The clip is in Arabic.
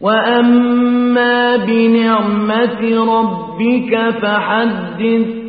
وأما بنعمة ربك فحدث